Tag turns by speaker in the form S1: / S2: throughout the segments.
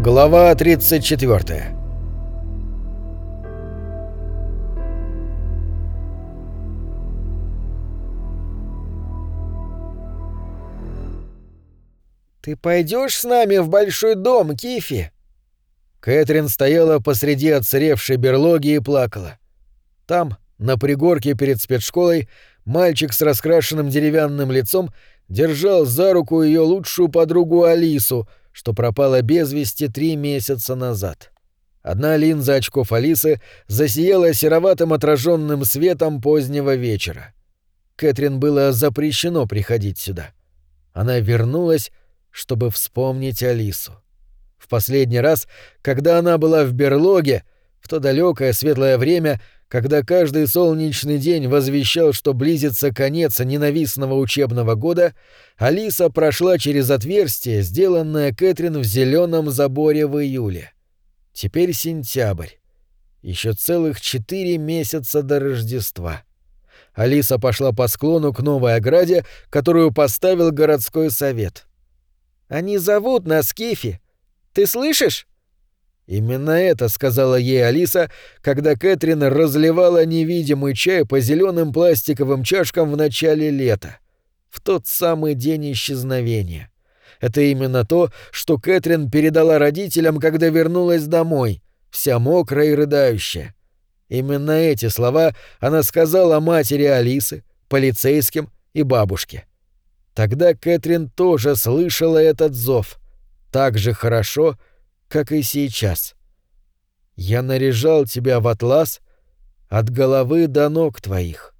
S1: Глава 34
S2: «Ты пойдешь с нами в большой дом, Кифи?»
S1: Кэтрин стояла посреди отсыревшей берлоги и плакала. Там, на пригорке перед спецшколой, мальчик с раскрашенным деревянным лицом держал за руку ее лучшую подругу Алису, что пропала без вести три месяца назад. Одна линза очков Алисы засияла сероватым отраженным светом позднего вечера. Кэтрин было запрещено приходить сюда. Она вернулась, чтобы вспомнить Алису. В последний раз, когда она была в берлоге, в то далекое светлое время, когда каждый солнечный день возвещал, что близится конец ненавистного учебного года, Алиса прошла через отверстие, сделанное Кэтрин в зеленом заборе в июле. Теперь сентябрь. Еще целых четыре месяца до Рождества. Алиса пошла по склону к новой ограде, которую поставил городской совет.
S2: «Они зовут нас, Кифи. Ты слышишь?»
S1: Именно это сказала ей Алиса, когда Кэтрин разливала невидимый чай по зеленым пластиковым чашкам в начале лета, в тот самый день исчезновения. Это именно то, что Кэтрин передала родителям, когда вернулась домой, вся мокрая и рыдающая. Именно эти слова она сказала матери Алисы, полицейским и бабушке. Тогда Кэтрин тоже слышала этот зов. Так же хорошо, как и сейчас. Я наряжал тебя в атлас от головы до ног твоих.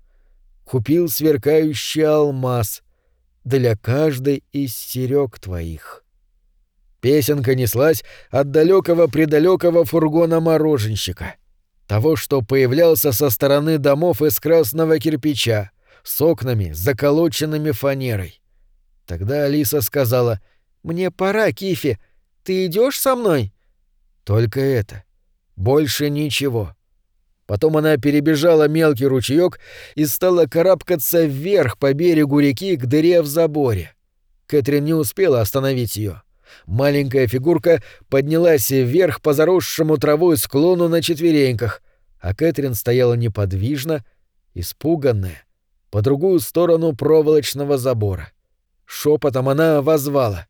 S1: Купил сверкающий алмаз для каждой из серег твоих. Песенка неслась от далекого предалекого фургона мороженщика, того, что появлялся со стороны домов из красного кирпича, с окнами, заколоченными фанерой. Тогда Алиса сказала «Мне пора, Кифи, ты идешь со мной?» Только это. Больше ничего. Потом она перебежала мелкий ручеек и стала карабкаться вверх по берегу реки к дыре в заборе. Кэтрин не успела остановить ее. Маленькая фигурка поднялась вверх по заросшему травой склону на четвереньках, а Кэтрин стояла неподвижно, испуганная, по другую сторону проволочного забора. Шепотом она возвала.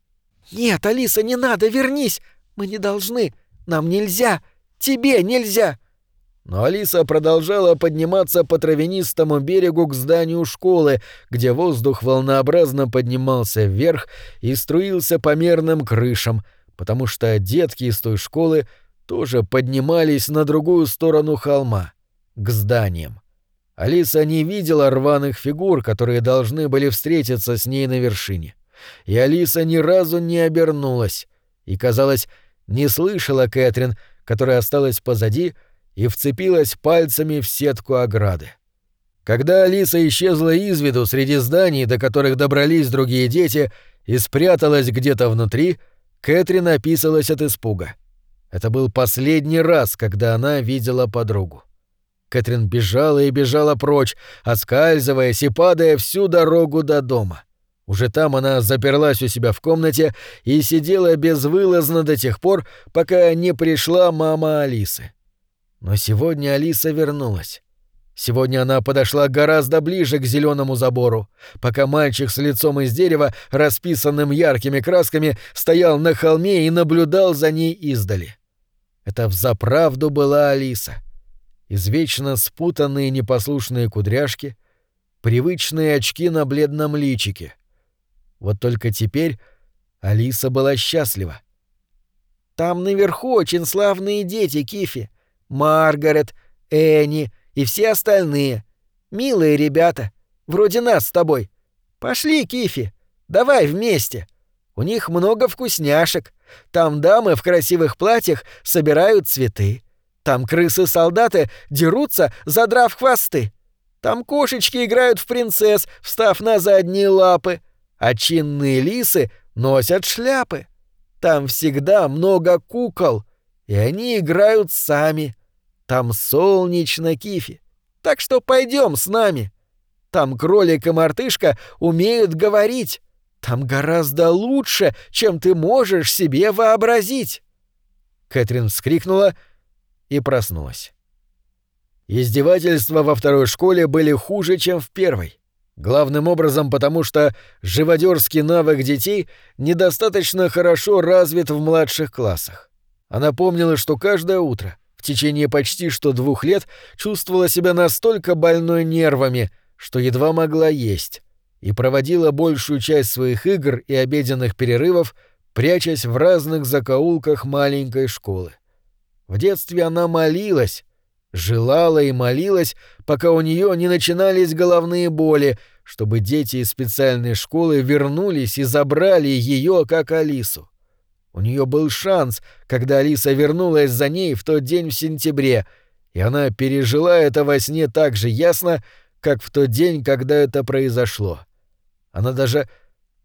S2: «Нет, Алиса, не надо, вернись! Мы не должны! Нам нельзя! Тебе нельзя!»
S1: Но Алиса продолжала подниматься по травянистому берегу к зданию школы, где воздух волнообразно поднимался вверх и струился по мерным крышам, потому что детки из той школы тоже поднимались на другую сторону холма, к зданиям. Алиса не видела рваных фигур, которые должны были встретиться с ней на вершине и Алиса ни разу не обернулась и, казалось, не слышала Кэтрин, которая осталась позади и вцепилась пальцами в сетку ограды. Когда Алиса исчезла из виду среди зданий, до которых добрались другие дети, и спряталась где-то внутри, Кэтрин описалась от испуга. Это был последний раз, когда она видела подругу. Кэтрин бежала и бежала прочь, оскальзываясь и падая всю дорогу до дома. Уже там она заперлась у себя в комнате и сидела безвылазно до тех пор, пока не пришла мама Алисы. Но сегодня Алиса вернулась. Сегодня она подошла гораздо ближе к зеленому забору, пока мальчик с лицом из дерева, расписанным яркими красками, стоял на холме и наблюдал за ней издали. Это взаправду была Алиса. Извечно спутанные непослушные кудряшки, привычные очки на бледном личике — вот только теперь Алиса была счастлива.
S2: «Там наверху очень славные дети, Кифи. Маргарет, Энни и все остальные. Милые ребята. Вроде нас с тобой. Пошли, Кифи. Давай вместе. У них много вкусняшек. Там дамы в красивых платьях собирают цветы. Там крысы-солдаты дерутся, задрав хвосты. Там кошечки играют в принцесс, встав на задние лапы а чинные лисы носят шляпы. Там всегда много кукол, и они играют сами. Там солнечно, Кифи. Так что пойдем с нами. Там кролик и мартышка умеют говорить. Там гораздо лучше, чем ты можешь себе вообразить.
S1: Кэтрин вскрикнула и проснулась. Издевательства во второй школе были хуже, чем в первой. Главным образом потому, что живодерский навык детей недостаточно хорошо развит в младших классах. Она помнила, что каждое утро, в течение почти что двух лет, чувствовала себя настолько больной нервами, что едва могла есть, и проводила большую часть своих игр и обеденных перерывов, прячась в разных закоулках маленькой школы. В детстве она молилась, желала и молилась, пока у нее не начинались головные боли, чтобы дети из специальной школы вернулись и забрали ее, как Алису. У нее был шанс, когда Алиса вернулась за ней в тот день в сентябре, и она пережила это во сне так же ясно, как в тот день, когда это произошло. Она даже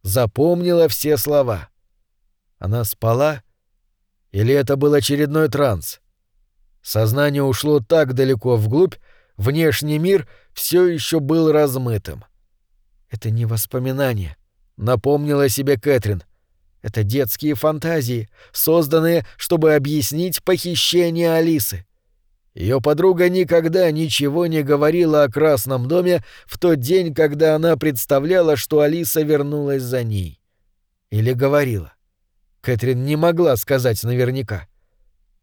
S1: запомнила все слова. Она спала? Или это был очередной транс? Сознание ушло так далеко вглубь, внешний мир все еще был размытым. «Это не воспоминания», — напомнила себе Кэтрин. «Это детские фантазии, созданные, чтобы объяснить похищение Алисы». Ее подруга никогда ничего не говорила о Красном доме в тот день, когда она представляла, что Алиса вернулась за ней. Или говорила. Кэтрин не могла сказать наверняка.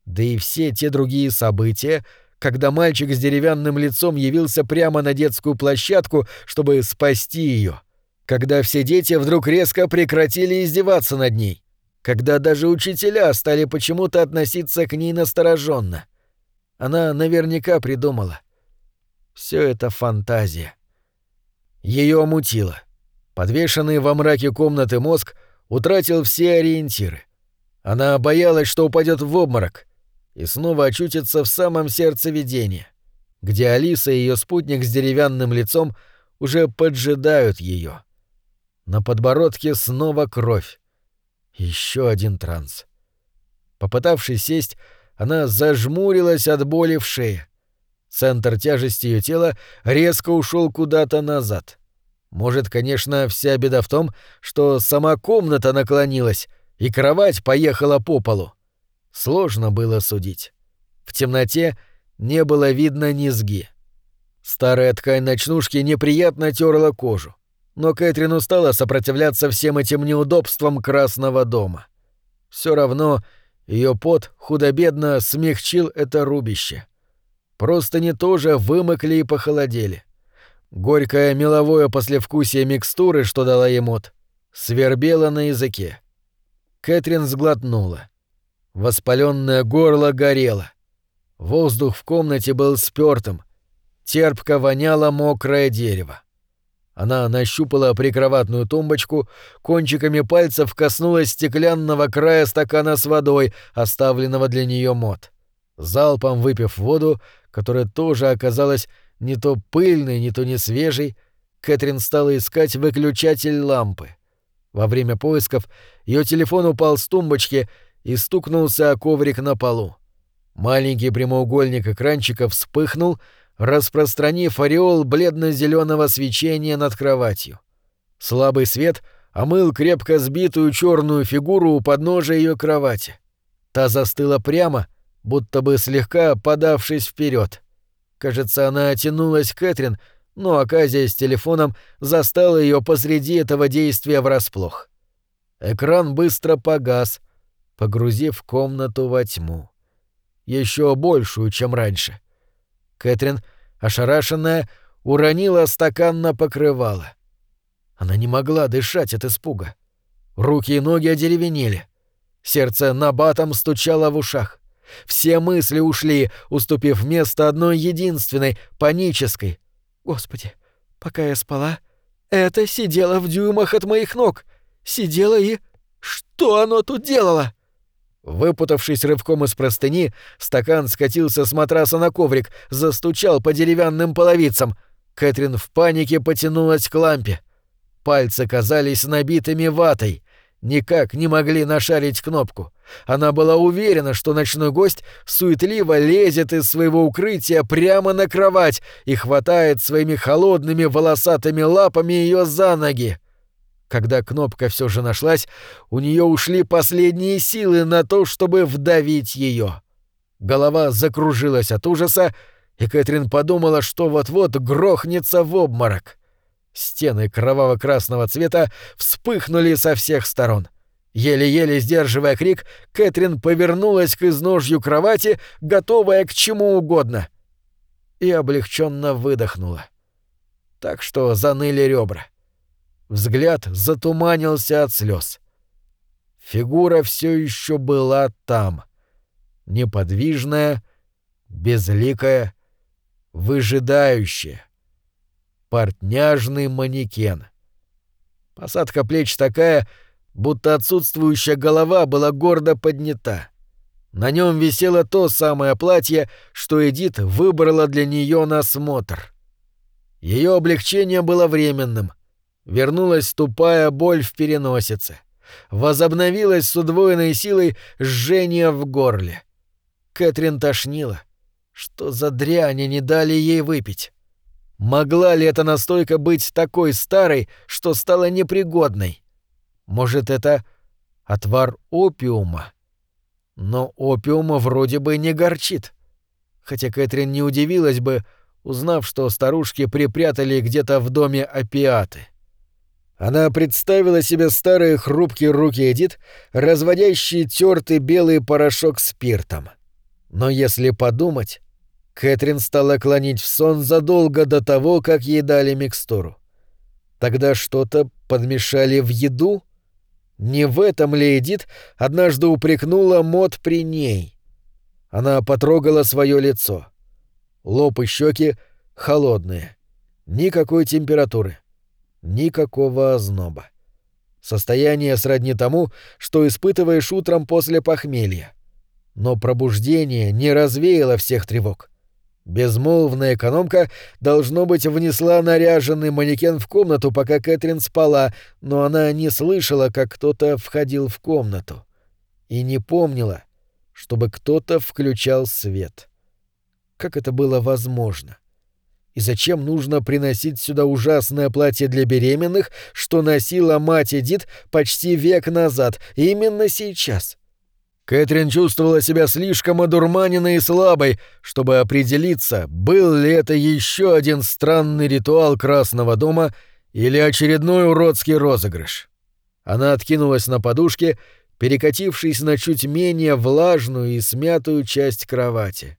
S1: Да и все те другие события, когда мальчик с деревянным лицом явился прямо на детскую площадку, чтобы спасти ее, когда все дети вдруг резко прекратили издеваться над ней, когда даже учителя стали почему-то относиться к ней настороженно. Она наверняка придумала. Все это фантазия. Ее мутило. Подвешенный во мраке комнаты мозг утратил все ориентиры. Она боялась, что упадет в обморок — и снова очутится в самом сердце видения, где Алиса и ее спутник с деревянным лицом уже поджидают ее. На подбородке снова кровь. Еще один транс. Попытавшись сесть, она зажмурилась от боли в шее. Центр тяжести ее тела резко ушел куда-то назад. Может, конечно, вся беда в том, что сама комната наклонилась, и кровать поехала по полу. Сложно было судить. В темноте не было видно низги. Старая ткань ночнушки неприятно терла кожу, но Кэтрин устала сопротивляться всем этим неудобствам Красного дома. Все равно ее пот худо-бедно смягчил это рубище. Просто не тоже вымокли и похолодели. Горькое меловое послевкусие микстуры, что дала ей мод, свербело на языке. Кэтрин сглотнула. Воспаленное горло горело. Воздух в комнате был спёртым. Терпко воняло мокрое дерево. Она нащупала прикроватную тумбочку, кончиками пальцев коснулась стеклянного края стакана с водой, оставленного для нее мод. Залпом выпив воду, которая тоже оказалась не то пыльной, не то не свежей, Кэтрин стала искать выключатель лампы. Во время поисков ее телефон упал с тумбочки, и стукнулся о коврик на полу. Маленький прямоугольник экранчика вспыхнул, распространив ореол бледно-зеленого свечения над кроватью. Слабый свет омыл крепко сбитую черную фигуру у подножия ее кровати. Та застыла прямо, будто бы слегка подавшись вперед. Кажется, она тянулась к Кэтрин, но оказия с телефоном застала ее посреди этого действия врасплох. Экран быстро погас — погрузив комнату во тьму. Еще большую, чем раньше. Кэтрин, ошарашенная, уронила стакан на покрывало. Она не могла дышать от испуга. Руки и ноги одеревенели. Сердце набатом стучало в ушах. Все мысли ушли, уступив место одной единственной, панической. «Господи, пока я спала, это сидело в дюймах от моих ног. Сидело и... Что оно тут делало?» Выпутавшись рывком из простыни, стакан скатился с матраса на коврик, застучал по деревянным половицам. Кэтрин в панике потянулась к лампе. Пальцы казались набитыми ватой. Никак не могли нашарить кнопку. Она была уверена, что ночной гость суетливо лезет из своего укрытия прямо на кровать и хватает своими холодными волосатыми лапами ее за ноги. Когда кнопка все же нашлась, у нее ушли последние силы на то, чтобы вдавить ее. Голова закружилась от ужаса, и Кэтрин подумала, что вот-вот грохнется в обморок. Стены кроваво-красного цвета вспыхнули со всех сторон. Еле-еле сдерживая крик, Кэтрин повернулась к изножью кровати, готовая к чему угодно. И облегченно выдохнула. Так что заныли ребра. Взгляд затуманился от слез. Фигура все еще была там. Неподвижная, безликая, выжидающая. Портняжный манекен. Посадка плеч такая, будто отсутствующая голова была гордо поднята. На нем висело то самое платье, что Эдит выбрала для нее на смотр. Ее облегчение было временным. Вернулась тупая боль в переносице. Возобновилась с удвоенной силой жжение в горле. Кэтрин тошнила. Что за дрянь не дали ей выпить? Могла ли эта настойка быть такой старой, что стала непригодной? Может, это отвар опиума? Но опиума вроде бы не горчит. Хотя Кэтрин не удивилась бы, узнав, что старушки припрятали где-то в доме опиаты. Она представила себе старые хрупкие руки Эдит, разводящие тертый белый порошок спиртом. Но если подумать, Кэтрин стала клонить в сон задолго до того, как ей дали микстуру. Тогда что-то подмешали в еду? Не в этом ли Эдит однажды упрекнула Мод при ней? Она потрогала свое лицо. Лоб и щеки холодные. Никакой температуры. Никакого озноба. Состояние сродни тому, что испытываешь утром после похмелья. Но пробуждение не развеяло всех тревог. Безмолвная экономка, должно быть, внесла наряженный манекен в комнату, пока Кэтрин спала, но она не слышала, как кто-то входил в комнату. И не помнила, чтобы кто-то включал свет. Как это было возможно? И зачем нужно приносить сюда ужасное платье для беременных, что носила мать Эдит почти век назад, именно сейчас? Кэтрин чувствовала себя слишком одурманенной и слабой, чтобы определиться, был ли это еще один странный ритуал Красного дома или очередной уродский розыгрыш. Она откинулась на подушке, перекатившись на чуть менее влажную и смятую часть кровати.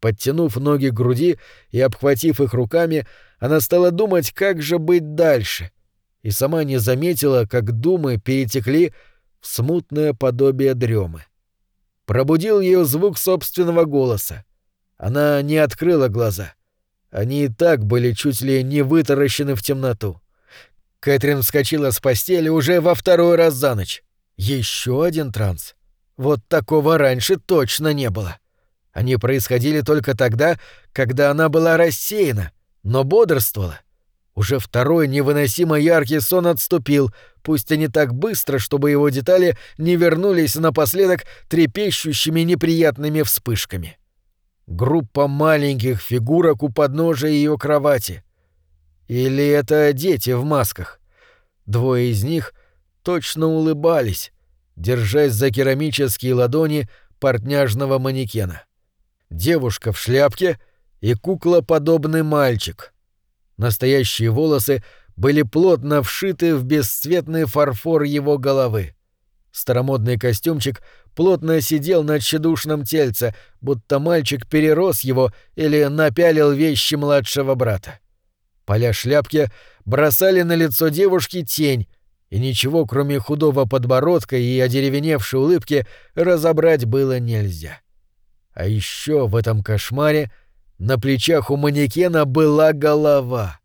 S1: Подтянув ноги к груди и обхватив их руками, она стала думать, как же быть дальше, и сама не заметила, как думы перетекли в смутное подобие дремы. Пробудил ее звук собственного голоса. Она не открыла глаза. Они и так были чуть ли не вытаращены в темноту. Кэтрин вскочила с постели уже во второй раз за ночь. Еще один транс. Вот такого раньше точно не было. Они происходили только тогда, когда она была рассеяна, но бодрствовала. Уже второй невыносимо яркий сон отступил, пусть и не так быстро, чтобы его детали не вернулись напоследок трепещущими неприятными вспышками. Группа маленьких фигурок у подножия ее кровати. Или это дети в масках? Двое из них точно улыбались, держась за керамические ладони портняжного манекена. Девушка в шляпке и куклоподобный мальчик — Настоящие волосы были плотно вшиты в бесцветный фарфор его головы. Старомодный костюмчик плотно сидел на тщедушном тельце, будто мальчик перерос его или напялил вещи младшего брата. Поля шляпки бросали на лицо девушки тень, и ничего, кроме худого подбородка и одеревеневшей улыбки, разобрать было нельзя. А еще в этом кошмаре — на плечах у манекена была голова.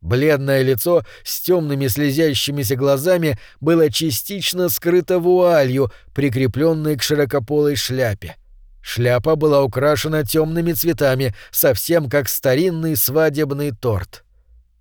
S1: Бледное лицо с темными слезящимися глазами было частично скрыто вуалью, прикрепленной к широкополой шляпе. Шляпа была украшена темными цветами, совсем как старинный свадебный торт.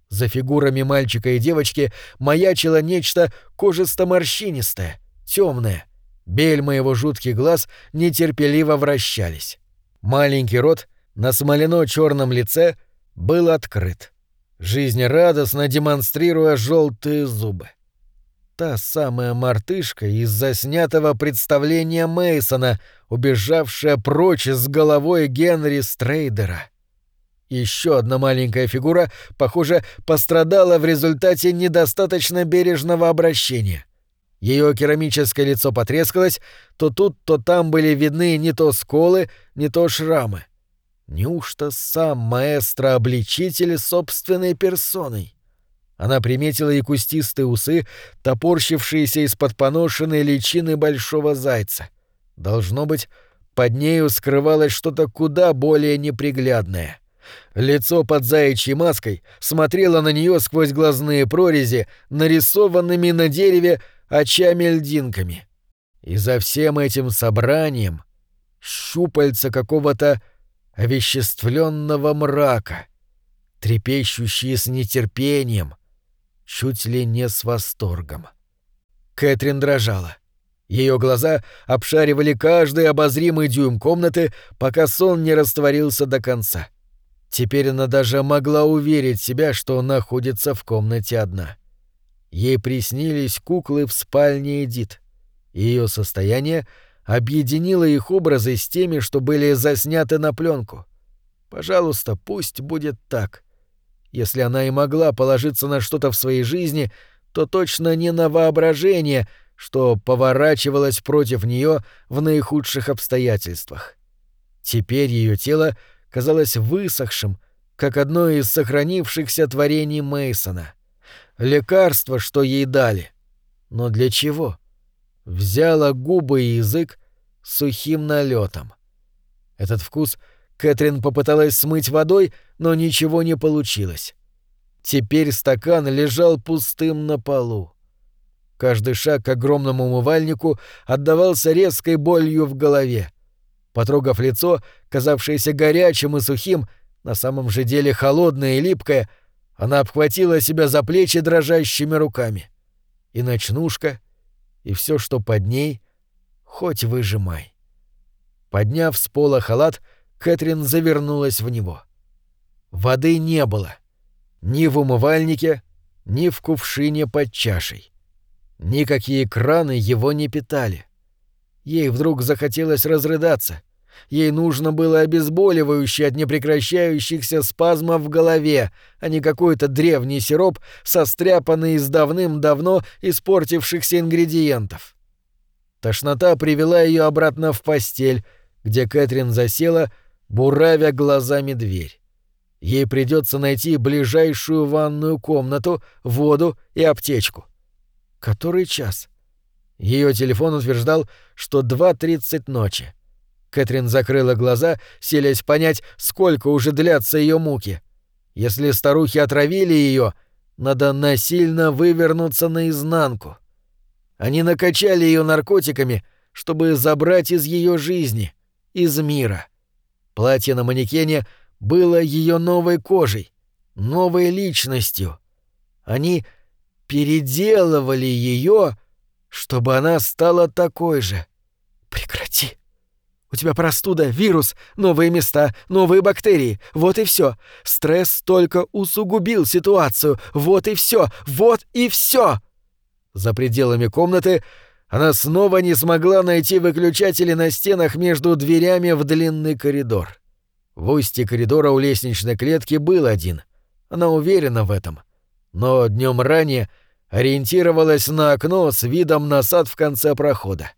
S1: За фигурами мальчика и девочки маячило нечто кожисто-морщинистое, темное. Бельма его жутких глаз нетерпеливо вращались. Маленький рот на смолено-черном лице был открыт, жизнерадостно демонстрируя желтые зубы. Та самая мартышка из заснятого представления Мейсона, убежавшая прочь с головой Генри Стрейдера. Еще одна маленькая фигура, похоже, пострадала в результате недостаточно бережного обращения. Ее керамическое лицо потрескалось, то тут, то там были видны не то сколы, не то шрамы. Неужто сам маэстро-обличитель собственной персоной? Она приметила и кустистые усы, топорщившиеся из-под поношенной личины большого зайца. Должно быть, под нею скрывалось что-то куда более неприглядное. Лицо под заячьей маской смотрело на нее сквозь глазные прорези, нарисованными на дереве очами-льдинками. И за всем этим собранием щупальца какого-то овеществленного мрака, трепещущие с нетерпением — чуть ли не с восторгом. Кэтрин дрожала. Ее глаза обшаривали каждый обозримый дюйм комнаты, пока сон не растворился до конца. Теперь она даже могла уверить себя, что находится в комнате одна. Ей приснились куклы в спальне Эдит. Ее состояние объединило их образы с теми, что были засняты на пленку. Пожалуйста, пусть будет так. Если она и могла положиться на что-то в своей жизни, то точно не на воображение, что поворачивалось против нее в наихудших обстоятельствах. Теперь ее тело казалось высохшим, как одно из сохранившихся творений Мейсона. Лекарство, что ей дали. Но для чего? Взяла губы и язык сухим налетом. Этот вкус — Кэтрин попыталась смыть водой, но ничего не получилось. Теперь стакан лежал пустым на полу. Каждый шаг к огромному умывальнику отдавался резкой болью в голове. Потрогав лицо, казавшееся горячим и сухим, на самом же деле холодное и липкое, она обхватила себя за плечи дрожащими руками. И ночнушка, и все, что под ней, хоть выжимай. Подняв с пола халат, Кэтрин завернулась в него. Воды не было. Ни в умывальнике, ни в кувшине под чашей. Никакие краны его не питали. Ей вдруг захотелось разрыдаться. Ей нужно было обезболивающее от непрекращающихся спазмов в голове, а не какой-то древний сироп, состряпанный из давным-давно испортившихся ингредиентов. Тошнота привела ее обратно в постель, где Кэтрин засела, буравя глазами дверь. Ей придется найти ближайшую ванную комнату, воду и аптечку. Который час? Ее телефон утверждал, что 2.30 ночи. Кэтрин закрыла глаза, селясь понять, сколько уже длятся ее муки. Если старухи отравили ее, надо насильно вывернуться наизнанку. Они накачали ее наркотиками, чтобы забрать из ее жизни, из мира. — Платье на манекене было ее новой кожей, новой личностью. Они переделывали ее, чтобы она стала такой же. Прекрати. У тебя простуда, вирус, новые места, новые бактерии. Вот и все. Стресс только усугубил ситуацию. Вот и все. Вот и все. За пределами комнаты она снова не смогла найти выключатели на стенах между дверями в длинный коридор. В устье коридора у лестничной клетки был один. Она уверена в этом. Но днем ранее ориентировалась на окно с видом на сад в конце прохода.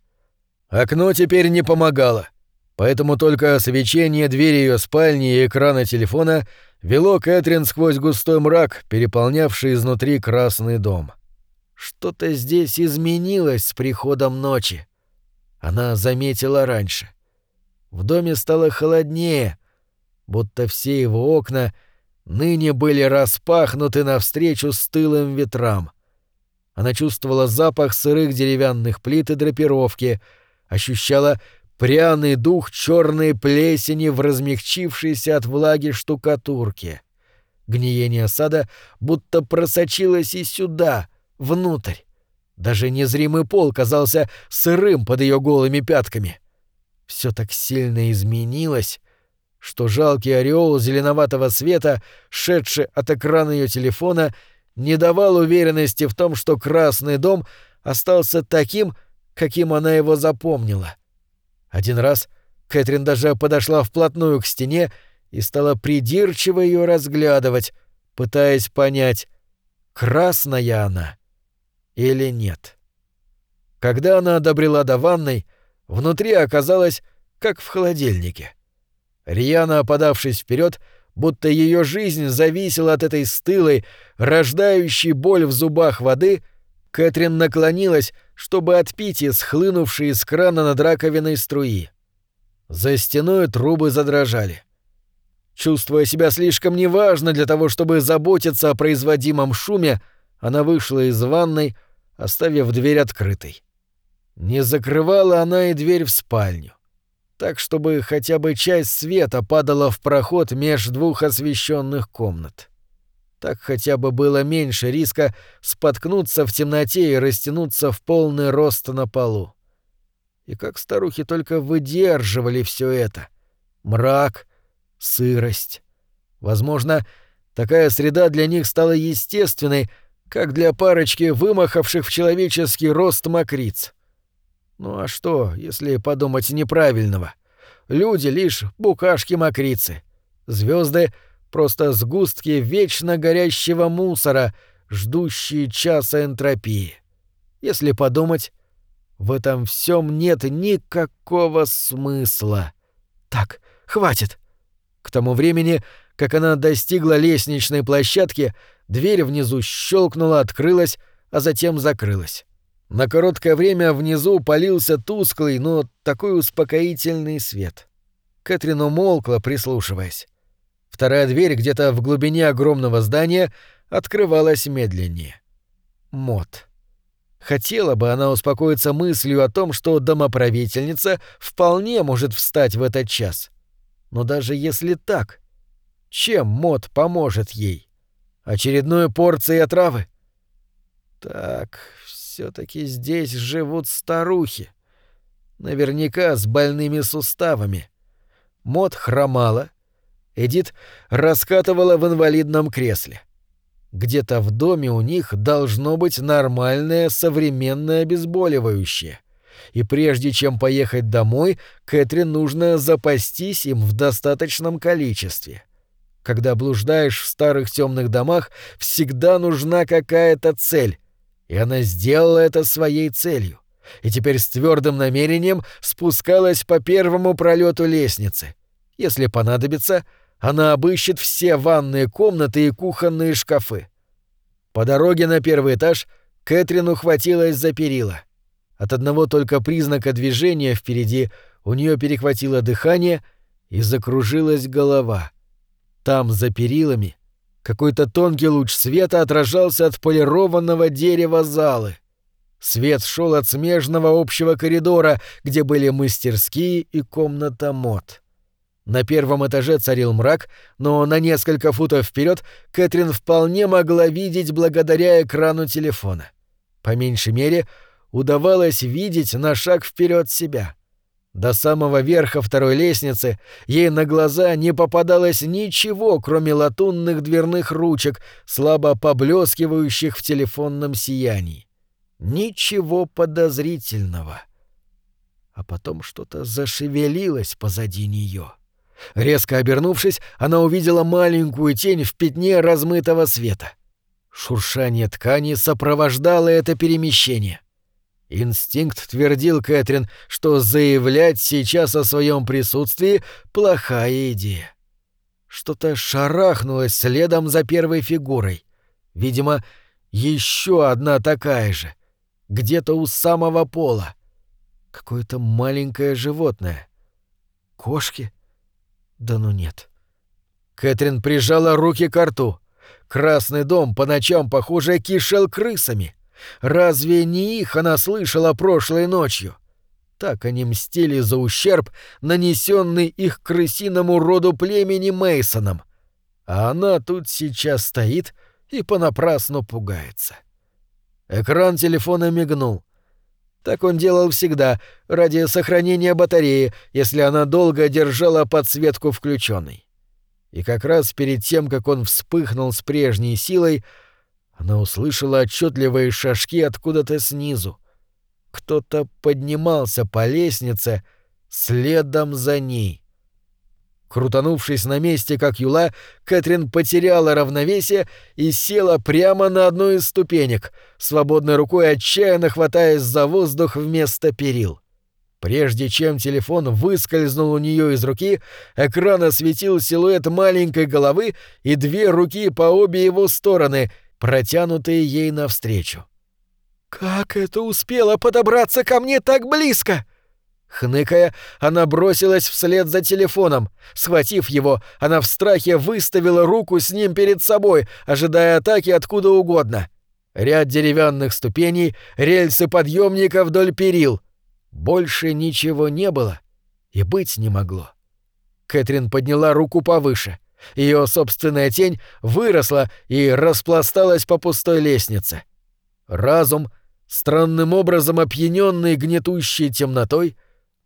S1: Окно теперь не помогало, поэтому только свечение двери ее спальни и экрана телефона вело Кэтрин сквозь густой мрак, переполнявший изнутри красный дом. Что-то здесь изменилось с приходом ночи. Она заметила раньше. В доме стало холоднее, будто все его окна ныне были распахнуты навстречу стылым ветрам. Она чувствовала запах сырых деревянных плит и драпировки, ощущала пряный дух черной плесени в размягчившейся от влаги штукатурке. Гниение сада будто просочилось и сюда — внутрь. Даже незримый пол казался сырым под ее голыми пятками. Все так сильно изменилось, что жалкий ореол зеленоватого света, шедший от экрана ее телефона, не давал уверенности в том, что Красный дом остался таким, каким она его запомнила. Один раз Кэтрин даже подошла вплотную к стене и стала придирчиво ее разглядывать, пытаясь понять, красная она или нет. Когда она добрела до ванной, внутри оказалось, как в холодильнике. Рьяно подавшись вперед, будто ее жизнь зависела от этой стылой, рождающей боль в зубах воды, Кэтрин наклонилась, чтобы отпить из хлынувшей из крана над раковиной струи. За стеной трубы задрожали. Чувствуя себя слишком неважно для того, чтобы заботиться о производимом шуме, она вышла из ванной, оставив дверь открытой. Не закрывала она и дверь в спальню, так чтобы хотя бы часть света падала в проход меж двух освещенных комнат. Так хотя бы было меньше риска споткнуться в темноте и растянуться в полный рост на полу. И как старухи только выдерживали все это. Мрак, сырость. Возможно, такая среда для них стала естественной, как для парочки вымахавших в человеческий рост мокриц. Ну а что, если подумать неправильного? Люди лишь букашки-мокрицы. Звезды просто сгустки вечно горящего мусора, ждущие часа энтропии. Если подумать, в этом всем нет никакого смысла. Так, хватит. К тому времени, как она достигла лестничной площадки, дверь внизу щелкнула, открылась, а затем закрылась. На короткое время внизу полился тусклый, но такой успокоительный свет. Кэтрин умолкла, прислушиваясь. Вторая дверь где-то в глубине огромного здания открывалась медленнее. Мод. Хотела бы она успокоиться мыслью о том, что домоправительница вполне может встать в этот час — но даже если так, чем мод поможет ей? Очередной порцией отравы? Так, все таки здесь живут старухи. Наверняка с больными суставами. Мод хромала. Эдит раскатывала в инвалидном кресле. Где-то в доме у них должно быть нормальное современное обезболивающее и прежде чем поехать домой, Кэтрин нужно запастись им в достаточном количестве. Когда блуждаешь в старых темных домах, всегда нужна какая-то цель, и она сделала это своей целью. И теперь с твердым намерением спускалась по первому пролету лестницы. Если понадобится, она обыщет все ванные комнаты и кухонные шкафы. По дороге на первый этаж Кэтрин ухватилась за перила. От одного только признака движения впереди у нее перехватило дыхание и закружилась голова. Там, за перилами, какой-то тонкий луч света отражался от полированного дерева залы. Свет шел от смежного общего коридора, где были мастерские и комната мод. На первом этаже царил мрак, но на несколько футов вперед Кэтрин вполне могла видеть благодаря экрану телефона. По меньшей мере, удавалось видеть на шаг вперед себя. До самого верха второй лестницы ей на глаза не попадалось ничего, кроме латунных дверных ручек, слабо поблескивающих в телефонном сиянии. Ничего подозрительного. А потом что-то зашевелилось позади нее. Резко обернувшись, она увидела маленькую тень в пятне размытого света. Шуршание ткани сопровождало это перемещение — Инстинкт твердил Кэтрин, что заявлять сейчас о своем присутствии — плохая идея. Что-то шарахнулось следом за первой фигурой. Видимо, еще одна такая же. Где-то у самого пола. Какое-то маленькое животное. Кошки? Да ну нет. Кэтрин прижала руки к рту. Красный дом по ночам, похоже, кишел крысами. Разве не их она слышала прошлой ночью? Так они мстили за ущерб, нанесенный их крысиному роду племени Мейсоном. А она тут сейчас стоит и понапрасну пугается. Экран телефона мигнул. Так он делал всегда, ради сохранения батареи, если она долго держала подсветку включенной. И как раз перед тем, как он вспыхнул с прежней силой, Она услышала отчетливые шажки откуда-то снизу. Кто-то поднимался по лестнице следом за ней. Крутанувшись на месте, как юла, Кэтрин потеряла равновесие и села прямо на одну из ступенек, свободной рукой отчаянно хватаясь за воздух вместо перил. Прежде чем телефон выскользнул у нее из руки, экран осветил силуэт маленькой головы и две руки по обе его стороны, протянутые ей навстречу.
S2: «Как это успело подобраться ко мне так близко?»
S1: Хныкая, она бросилась вслед за телефоном. Схватив его, она в страхе выставила руку с ним перед собой, ожидая атаки откуда угодно. Ряд деревянных ступеней, рельсы подъемника вдоль перил. Больше ничего не было и быть не могло. Кэтрин подняла руку повыше. Ее собственная тень выросла и распласталась по пустой лестнице. Разум, странным образом опьяненный гнетущей темнотой,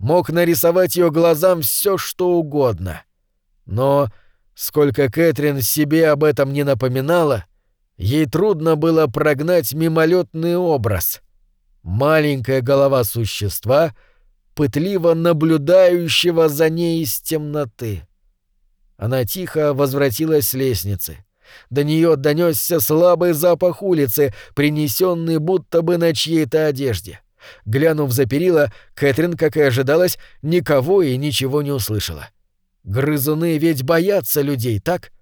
S1: мог нарисовать ее глазам все, что угодно. Но, сколько Кэтрин себе об этом не напоминала, ей трудно было прогнать мимолетный образ. Маленькая голова существа, пытливо наблюдающего за ней из темноты. Она тихо возвратилась с лестницы. До нее донесся слабый запах улицы, принесенный будто бы на чьей-то одежде. Глянув за перила, Кэтрин, как и ожидалось, никого и ничего не услышала. Грызуны ведь боятся людей, так?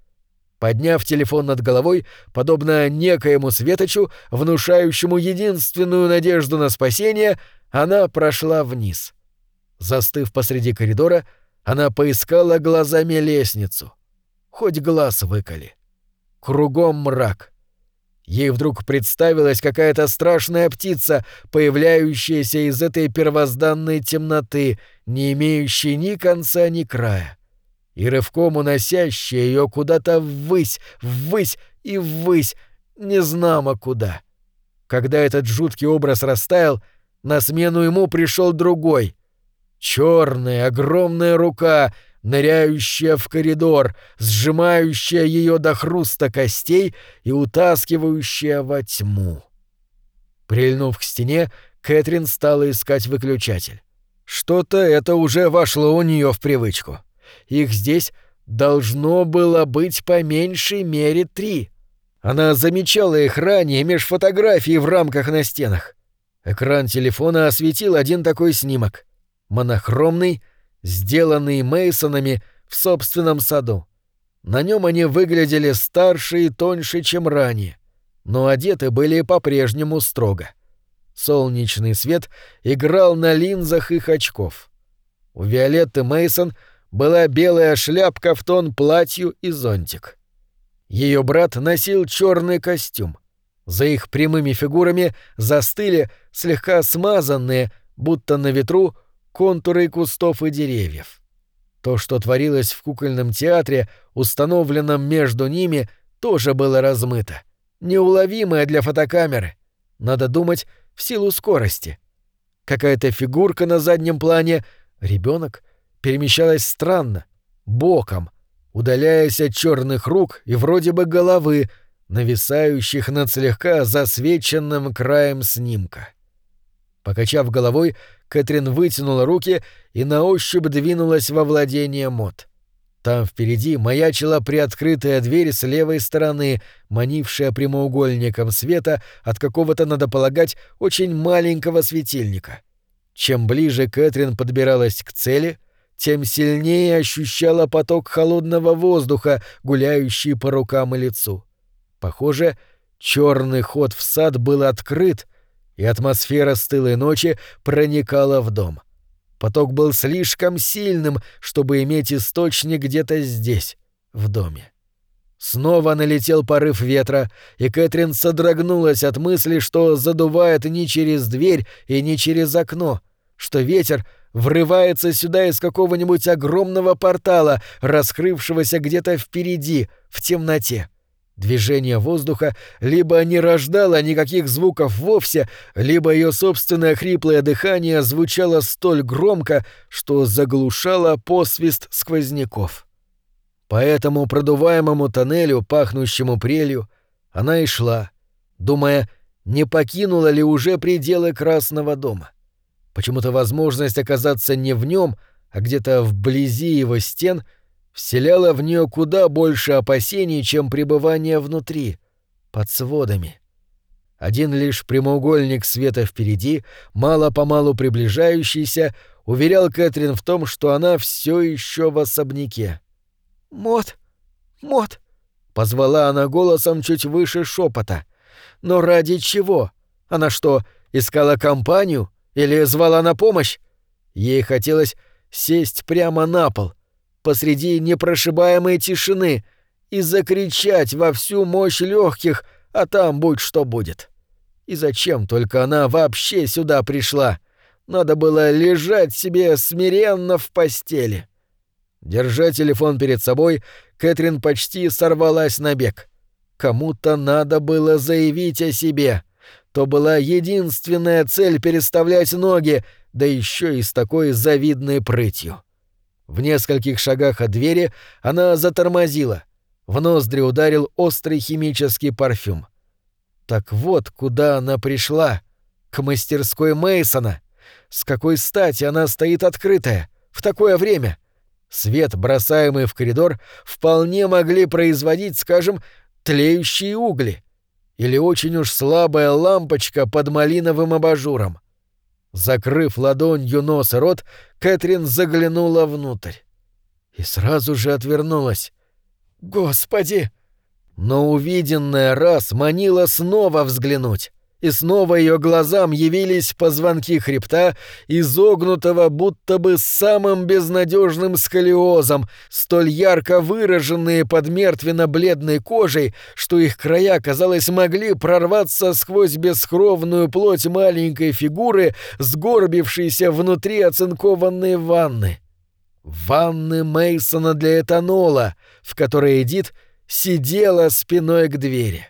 S1: Подняв телефон над головой, подобно некоему светочу, внушающему единственную надежду на спасение, она прошла вниз. Застыв посреди коридора, она поискала глазами лестницу. Хоть глаз выколи. Кругом мрак. Ей вдруг представилась какая-то страшная птица, появляющаяся из этой первозданной темноты, не имеющей ни конца, ни края, и рывком уносящая ее куда-то ввысь, ввысь и ввысь, незнамо куда. Когда этот жуткий образ растаял, на смену ему пришел другой. Черная огромная рука — ныряющая в коридор, сжимающая ее до хруста костей и утаскивающая во тьму. Прильнув к стене, Кэтрин стала искать выключатель. Что-то это уже вошло у нее в привычку. Их здесь должно было быть по меньшей мере три. Она замечала их ранее меж фотографий в рамках на стенах. Экран телефона осветил один такой снимок. Монохромный, сделанный Мейсонами в собственном саду. На нем они выглядели старше и тоньше, чем ранее, но одеты были по-прежнему строго. Солнечный свет играл на линзах их очков. У Виолетты Мейсон была белая шляпка в тон платью и зонтик. Ее брат носил черный костюм. За их прямыми фигурами застыли слегка смазанные, будто на ветру, контуры кустов и деревьев. То, что творилось в кукольном театре, установленном между ними, тоже было размыто. Неуловимое для фотокамеры. Надо думать, в силу скорости. Какая-то фигурка на заднем плане, ребенок, перемещалась странно, боком, удаляясь от черных рук и вроде бы головы, нависающих над слегка засвеченным краем снимка. Покачав головой, Кэтрин вытянула руки и на ощупь двинулась во владение Мот. Там впереди маячила приоткрытая дверь с левой стороны, манившая прямоугольником света от какого-то, надо полагать, очень маленького светильника. Чем ближе Кэтрин подбиралась к цели, тем сильнее ощущала поток холодного воздуха, гуляющий по рукам и лицу. Похоже, черный ход в сад был открыт, и атмосфера стылой ночи проникала в дом. Поток был слишком сильным, чтобы иметь источник где-то здесь, в доме. Снова налетел порыв ветра, и Кэтрин содрогнулась от мысли, что задувает не через дверь и не через окно, что ветер врывается сюда из какого-нибудь огромного портала, раскрывшегося где-то впереди, в темноте. Движение воздуха либо не рождало никаких звуков вовсе, либо ее собственное хриплое дыхание звучало столь громко, что заглушало посвист сквозняков. По этому продуваемому тоннелю, пахнущему прелью, она и шла, думая, не покинула ли уже пределы Красного дома. Почему-то возможность оказаться не в нем, а где-то вблизи его стен вселяла в нее куда больше опасений, чем пребывание внутри, под сводами. Один лишь прямоугольник света впереди, мало-помалу приближающийся, уверял Кэтрин в том, что она все еще в особняке.
S2: «Мот! Мот!»
S1: — позвала она голосом чуть выше шепота. «Но ради чего? Она что, искала компанию или звала на помощь?» Ей хотелось сесть прямо на пол, посреди непрошибаемой тишины, и закричать во всю мощь легких, а там будь что будет. И зачем только она вообще сюда пришла? Надо было лежать себе смиренно в постели. Держа телефон перед собой, Кэтрин почти сорвалась на бег. Кому-то надо было заявить о себе. То была единственная цель переставлять ноги, да еще и с такой завидной прытью. В нескольких шагах от двери она затормозила. В ноздри ударил острый химический парфюм. Так вот, куда она пришла. К мастерской Мейсона. С какой стати она стоит открытая в такое время? Свет, бросаемый в коридор, вполне могли производить, скажем, тлеющие угли или очень уж слабая лампочка под малиновым абажуром. Закрыв ладонью нос и рот, Кэтрин заглянула внутрь. И сразу же отвернулась. «Господи!» Но увиденное раз манило снова взглянуть, и снова ее глазам явились позвонки хребта, изогнутого будто бы самым безнадежным сколиозом, столь ярко выраженные под мертвенно-бледной кожей, что их края, казалось, могли прорваться сквозь бескровную плоть маленькой фигуры, сгорбившейся внутри оцинкованной ванны. Ванны Мейсона для этанола, в которой Эдит — сидела спиной к двери.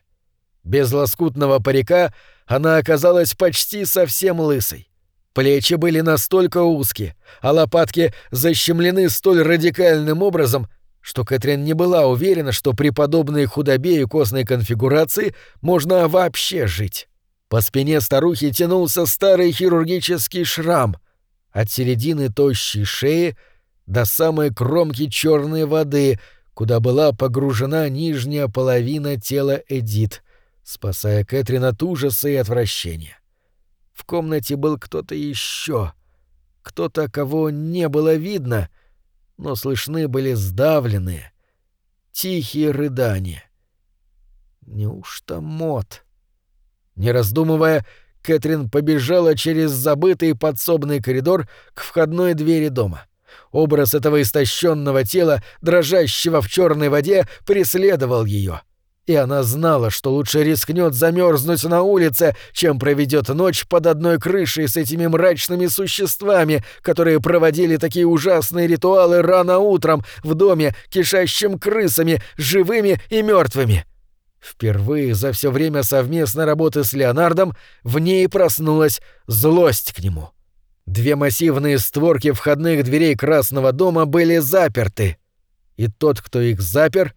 S1: Без лоскутного парика она оказалась почти совсем лысой. Плечи были настолько узкие, а лопатки защемлены столь радикальным образом, что Кэтрин не была уверена, что при подобной худобе и костной конфигурации можно вообще жить. По спине старухи тянулся старый хирургический шрам, от середины тощей шеи до самой кромки черной воды — куда была погружена нижняя половина тела Эдит, спасая Кэтрин от ужаса и отвращения. В комнате был кто-то еще, кто-то, кого не было видно, но слышны были сдавленные, тихие рыдания. Неужто Мот? Не раздумывая, Кэтрин побежала через забытый подсобный коридор к входной двери дома. Образ этого истощенного тела, дрожащего в черной воде, преследовал ее. И она знала, что лучше рискнет замерзнуть на улице, чем проведет ночь под одной крышей с этими мрачными существами, которые проводили такие ужасные ритуалы рано утром в доме, кишащим крысами, живыми и мертвыми. Впервые за все время совместной работы с Леонардом в ней проснулась злость к нему. — Две массивные створки входных дверей Красного дома были заперты, и тот, кто их запер,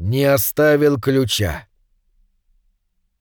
S1: не оставил ключа.